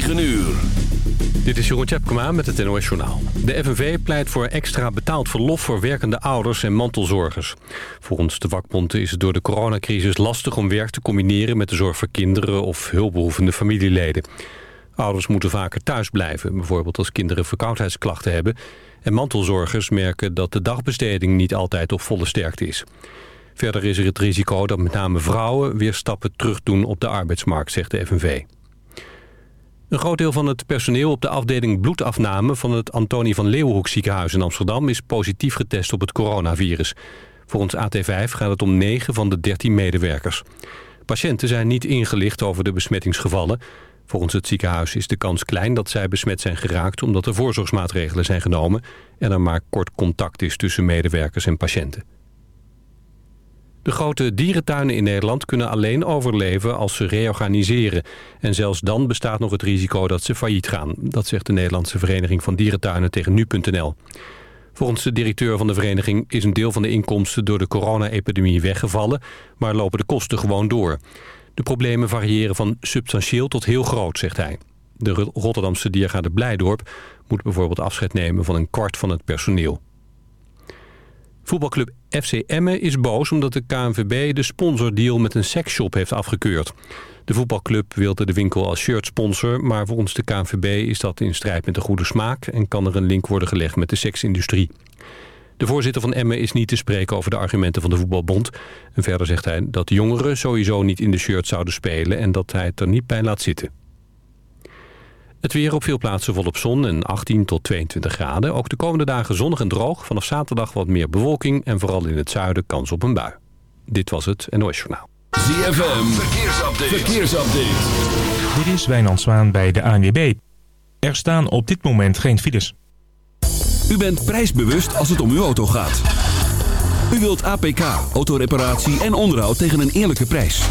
9 uur. Dit is Jeroen Tjepkema met het NOS Journaal. De FNV pleit voor extra betaald verlof voor werkende ouders en mantelzorgers. Volgens de vakbond is het door de coronacrisis lastig om werk te combineren... met de zorg voor kinderen of hulpbehoevende familieleden. Ouders moeten vaker thuis blijven, bijvoorbeeld als kinderen verkoudheidsklachten hebben... en mantelzorgers merken dat de dagbesteding niet altijd op volle sterkte is. Verder is er het risico dat met name vrouwen weer stappen terug doen op de arbeidsmarkt, zegt de FNV. Een groot deel van het personeel op de afdeling bloedafname... van het Antonie van Leeuwenhoek ziekenhuis in Amsterdam... is positief getest op het coronavirus. Volgens AT5 gaat het om 9 van de 13 medewerkers. Patiënten zijn niet ingelicht over de besmettingsgevallen. Volgens het ziekenhuis is de kans klein dat zij besmet zijn geraakt... omdat er voorzorgsmaatregelen zijn genomen... en er maar kort contact is tussen medewerkers en patiënten. De grote dierentuinen in Nederland kunnen alleen overleven als ze reorganiseren. En zelfs dan bestaat nog het risico dat ze failliet gaan. Dat zegt de Nederlandse Vereniging van Dierentuinen tegen nu.nl. Volgens de directeur van de vereniging is een deel van de inkomsten door de corona-epidemie weggevallen, maar lopen de kosten gewoon door. De problemen variëren van substantieel tot heel groot, zegt hij. De Rotterdamse diergaarde Blijdorp moet bijvoorbeeld afscheid nemen van een kwart van het personeel. Voetbalclub FC Emmen is boos omdat de KNVB de sponsordeal met een seksshop heeft afgekeurd. De voetbalclub wilde de winkel als shirtsponsor, maar volgens de KNVB is dat in strijd met de goede smaak en kan er een link worden gelegd met de seksindustrie. De voorzitter van Emmen is niet te spreken over de argumenten van de voetbalbond. Verder zegt hij dat jongeren sowieso niet in de shirt zouden spelen en dat hij het er niet bij laat zitten. Het weer op veel plaatsen volop zon en 18 tot 22 graden. Ook de komende dagen zonnig en droog. Vanaf zaterdag wat meer bewolking en vooral in het zuiden kans op een bui. Dit was het NOS Journaal. ZFM, verkeersupdate. verkeersupdate. Dit is Wijnand Zwaan bij de ANWB. Er staan op dit moment geen files. U bent prijsbewust als het om uw auto gaat. U wilt APK, autoreparatie en onderhoud tegen een eerlijke prijs.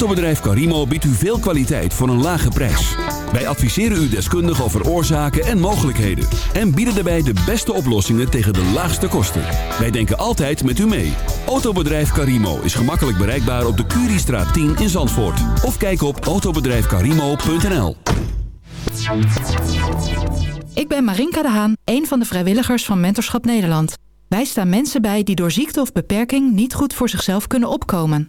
Autobedrijf Carimo biedt u veel kwaliteit voor een lage prijs. Wij adviseren u deskundig over oorzaken en mogelijkheden. En bieden daarbij de beste oplossingen tegen de laagste kosten. Wij denken altijd met u mee. Autobedrijf Carimo is gemakkelijk bereikbaar op de Curiestraat 10 in Zandvoort. Of kijk op autobedrijfcarimo.nl Ik ben Marinka de Haan, een van de vrijwilligers van Mentorschap Nederland. Wij staan mensen bij die door ziekte of beperking niet goed voor zichzelf kunnen opkomen.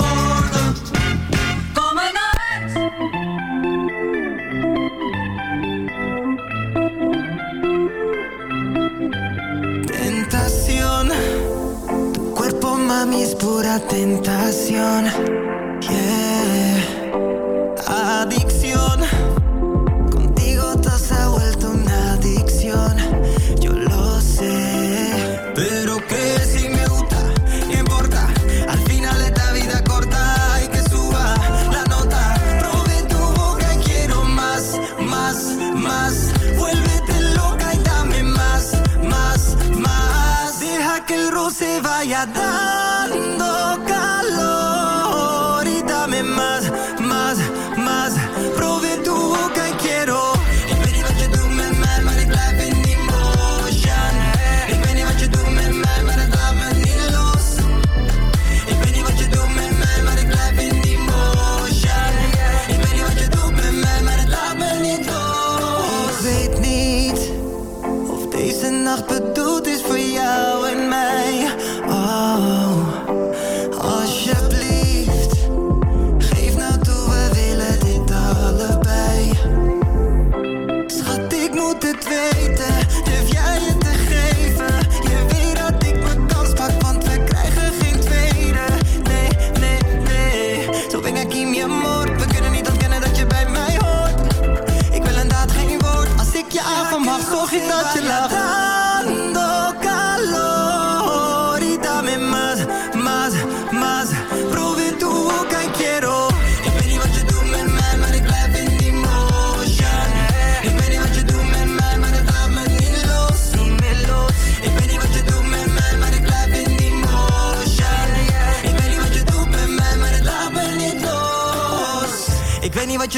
Mami es pura tentación. Roce vaya dando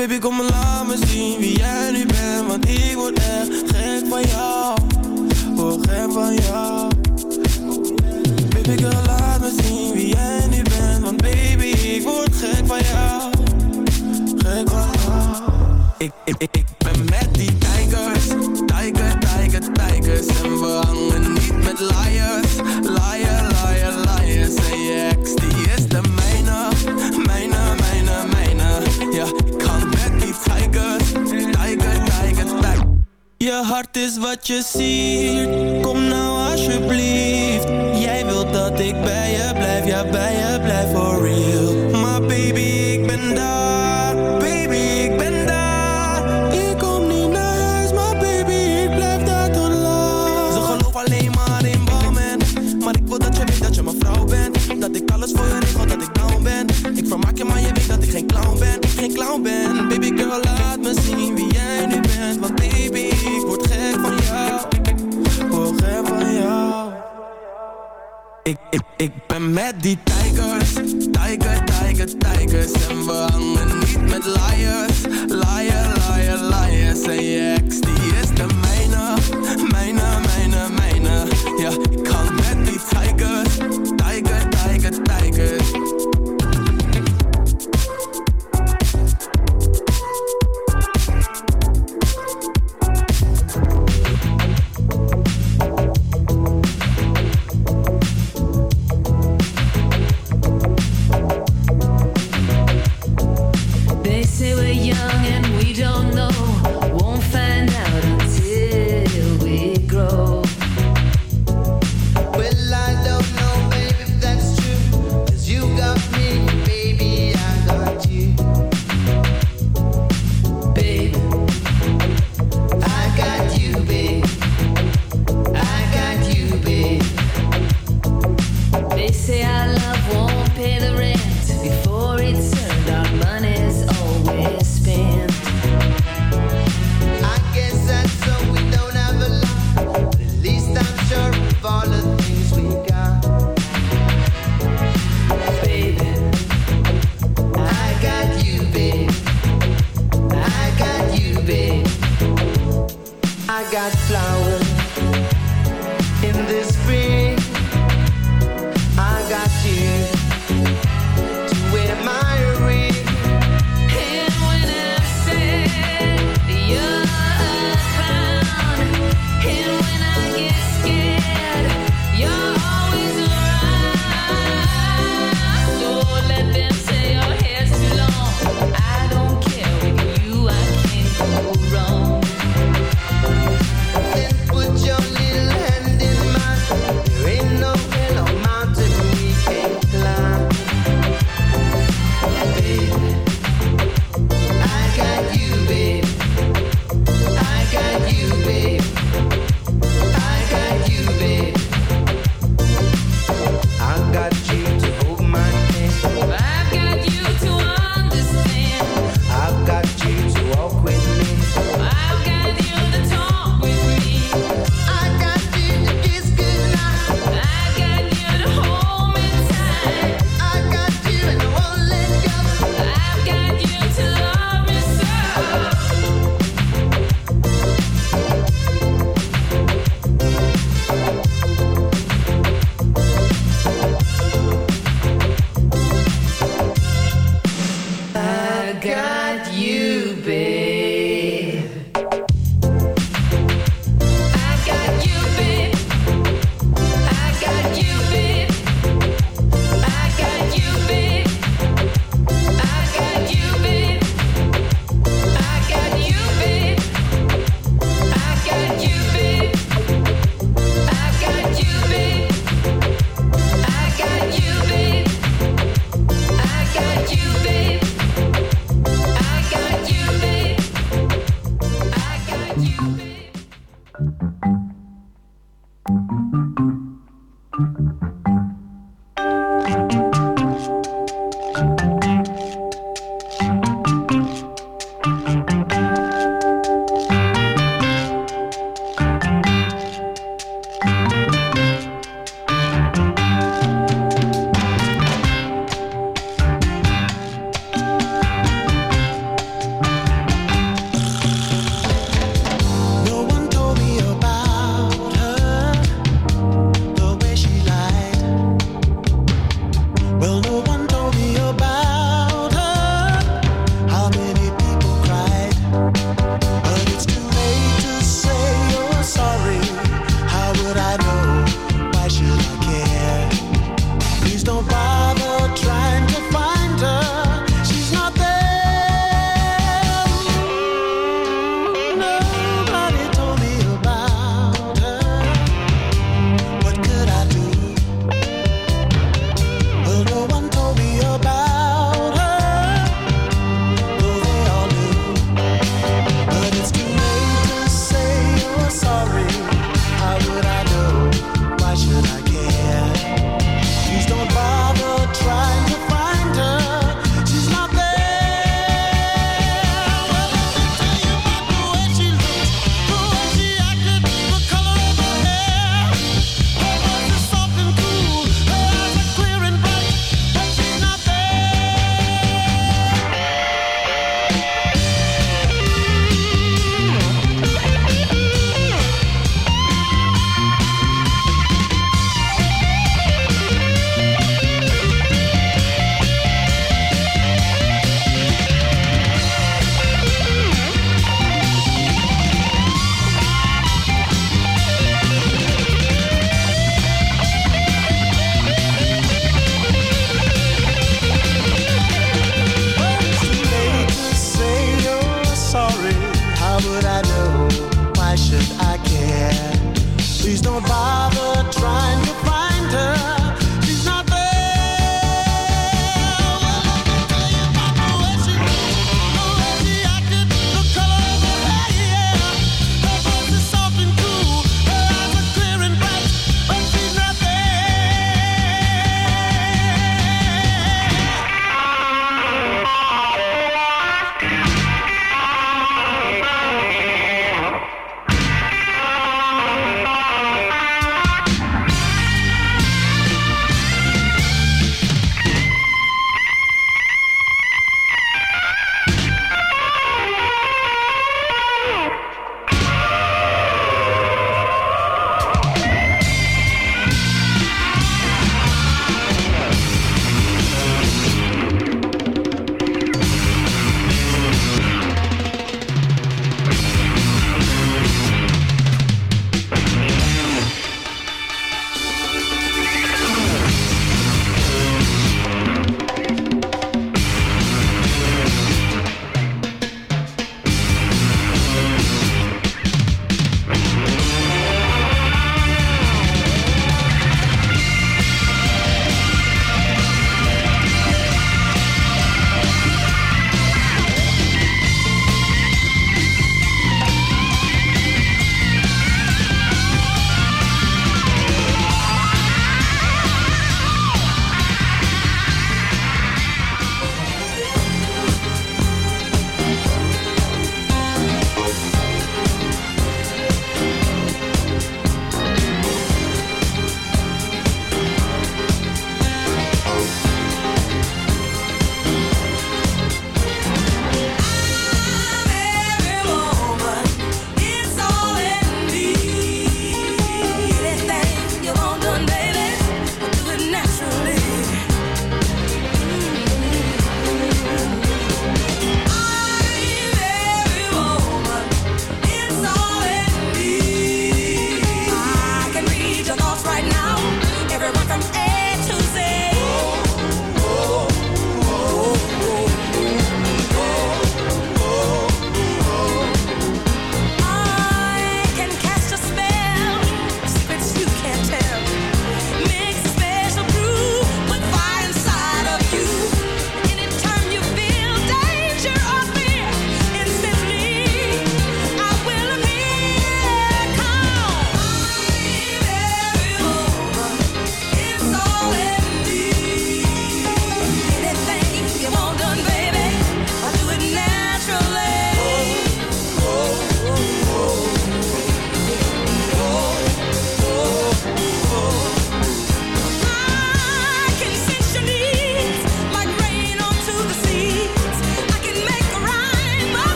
baby, go wie jij nu bent, want baby, ik word gek van jou. Ik word gek van jou. Ik, ik, ik ben met die tijgers, tijger, tijger, tijgers. En we hangen niet met liars, liar, liar, liars. En je die